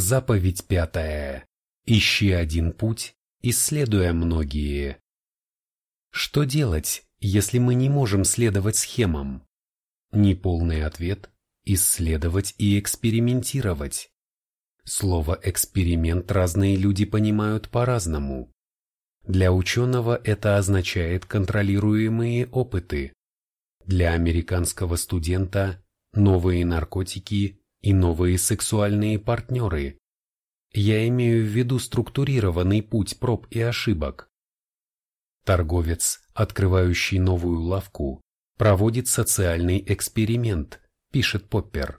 Заповедь пятая. Ищи один путь, исследуя многие. Что делать, если мы не можем следовать схемам? Неполный ответ – исследовать и экспериментировать. Слово «эксперимент» разные люди понимают по-разному. Для ученого это означает контролируемые опыты. Для американского студента – новые наркотики и новые сексуальные партнеры. Я имею в виду структурированный путь проб и ошибок. Торговец, открывающий новую лавку, проводит социальный эксперимент, пишет Поппер.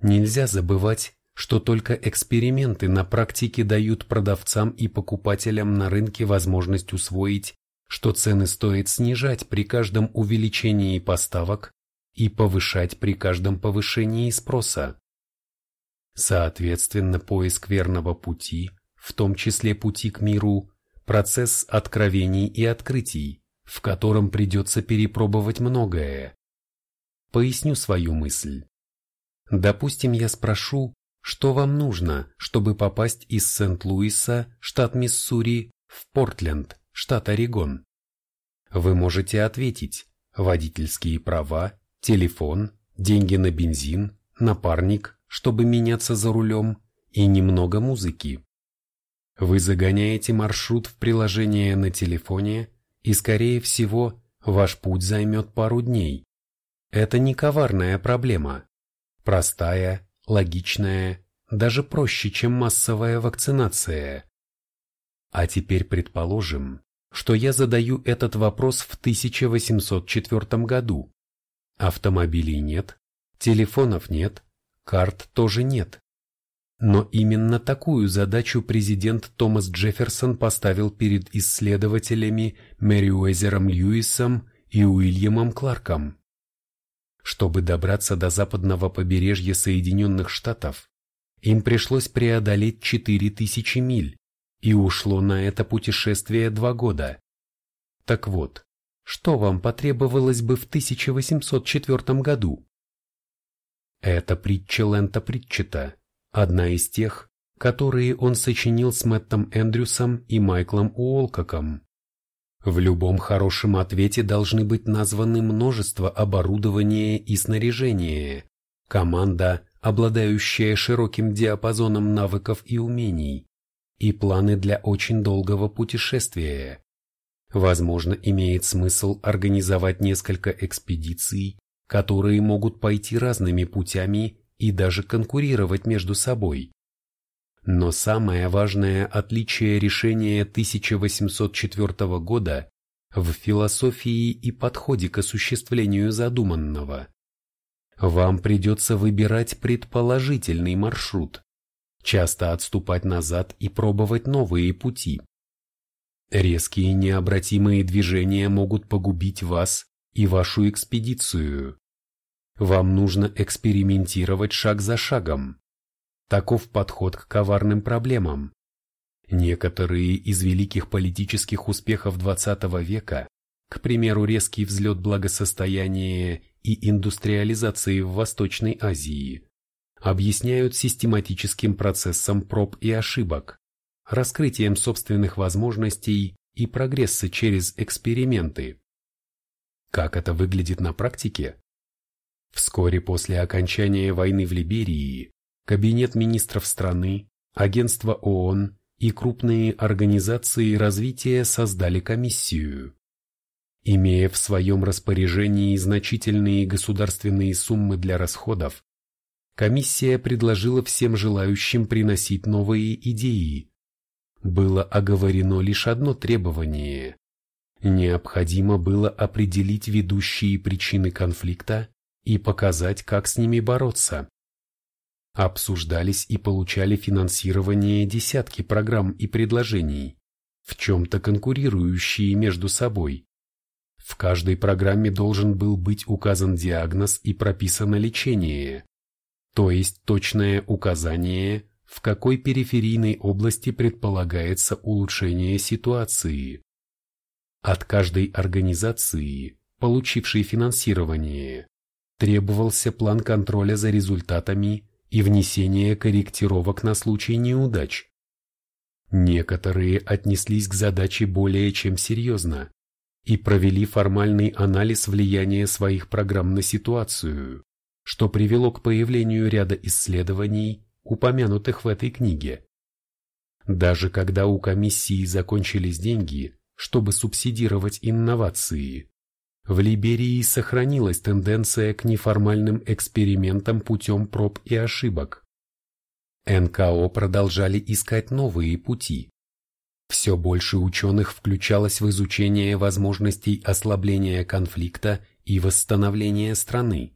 Нельзя забывать, что только эксперименты на практике дают продавцам и покупателям на рынке возможность усвоить, что цены стоит снижать при каждом увеличении поставок и повышать при каждом повышении спроса. Соответственно, поиск верного пути, в том числе пути к миру, процесс откровений и открытий, в котором придется перепробовать многое. Поясню свою мысль. Допустим, я спрошу, что вам нужно, чтобы попасть из Сент-Луиса, штат Миссури, в Портленд, штат Орегон? Вы можете ответить водительские права, телефон, деньги на бензин, напарник, чтобы меняться за рулем, и немного музыки. Вы загоняете маршрут в приложение на телефоне, и, скорее всего, ваш путь займет пару дней. Это не коварная проблема. Простая, логичная, даже проще, чем массовая вакцинация. А теперь предположим, что я задаю этот вопрос в 1804 году. Автомобилей нет, телефонов нет, карт тоже нет. Но именно такую задачу президент Томас Джефферсон поставил перед исследователями Мэриуэзером Льюисом и Уильямом Кларком. Чтобы добраться до западного побережья Соединенных Штатов, им пришлось преодолеть 4000 миль, и ушло на это путешествие два года. Так вот, что вам потребовалось бы в 1804 году? Это притча Лента Притчета, одна из тех, которые он сочинил с Мэттом Эндрюсом и Майклом Уолкоком. В любом хорошем ответе должны быть названы множество оборудования и снаряжения, команда, обладающая широким диапазоном навыков и умений, и планы для очень долгого путешествия. Возможно, имеет смысл организовать несколько экспедиций, которые могут пойти разными путями и даже конкурировать между собой. Но самое важное отличие решения 1804 года в философии и подходе к осуществлению задуманного. Вам придется выбирать предположительный маршрут, часто отступать назад и пробовать новые пути. Резкие необратимые движения могут погубить вас и вашу экспедицию. Вам нужно экспериментировать шаг за шагом. Таков подход к коварным проблемам. Некоторые из великих политических успехов XX века, к примеру, резкий взлет благосостояния и индустриализации в Восточной Азии, объясняют систематическим процессом проб и ошибок, раскрытием собственных возможностей и прогресса через эксперименты. Как это выглядит на практике? Вскоре после окончания войны в Либерии Кабинет министров страны, агентство ООН и крупные организации развития создали комиссию. Имея в своем распоряжении значительные государственные суммы для расходов, комиссия предложила всем желающим приносить новые идеи. Было оговорено лишь одно требование. Необходимо было определить ведущие причины конфликта и показать, как с ними бороться. Обсуждались и получали финансирование десятки программ и предложений, в чем-то конкурирующие между собой. В каждой программе должен был быть указан диагноз и прописано лечение, то есть точное указание, в какой периферийной области предполагается улучшение ситуации. От каждой организации, получившей финансирование, требовался план контроля за результатами и внесение корректировок на случай неудач. Некоторые отнеслись к задаче более чем серьезно и провели формальный анализ влияния своих программ на ситуацию, что привело к появлению ряда исследований, упомянутых в этой книге. Даже когда у комиссии закончились деньги, чтобы субсидировать инновации, в Либерии сохранилась тенденция к неформальным экспериментам путем проб и ошибок. НКО продолжали искать новые пути. Все больше ученых включалось в изучение возможностей ослабления конфликта и восстановления страны.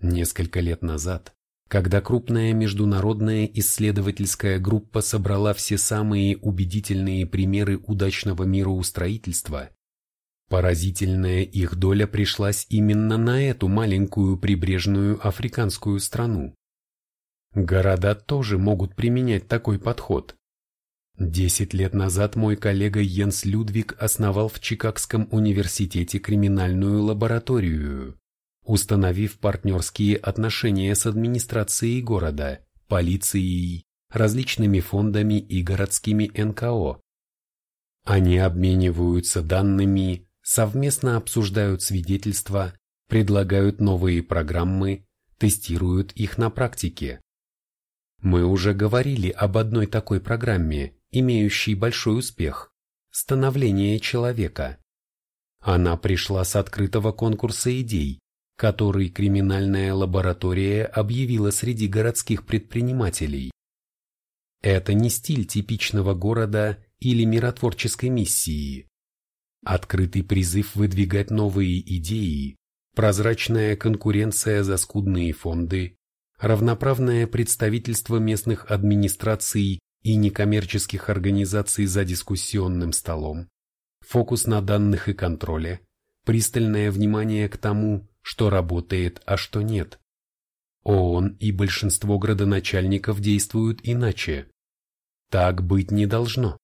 Несколько лет назад, когда крупная международная исследовательская группа собрала все самые убедительные примеры удачного мироустроительства, Поразительная их доля пришлась именно на эту маленькую прибрежную африканскую страну. Города тоже могут применять такой подход. Десять лет назад мой коллега Йенс Людвиг основал в Чикагском университете криминальную лабораторию, установив партнерские отношения с администрацией города, полицией, различными фондами и городскими НКО. Они обмениваются данными, совместно обсуждают свидетельства, предлагают новые программы, тестируют их на практике. Мы уже говорили об одной такой программе, имеющей большой успех – становление человека. Она пришла с открытого конкурса идей, который криминальная лаборатория объявила среди городских предпринимателей. Это не стиль типичного города или миротворческой миссии. Открытый призыв выдвигать новые идеи, прозрачная конкуренция за скудные фонды, равноправное представительство местных администраций и некоммерческих организаций за дискуссионным столом, фокус на данных и контроле, пристальное внимание к тому, что работает, а что нет. ООН и большинство градоначальников действуют иначе. Так быть не должно.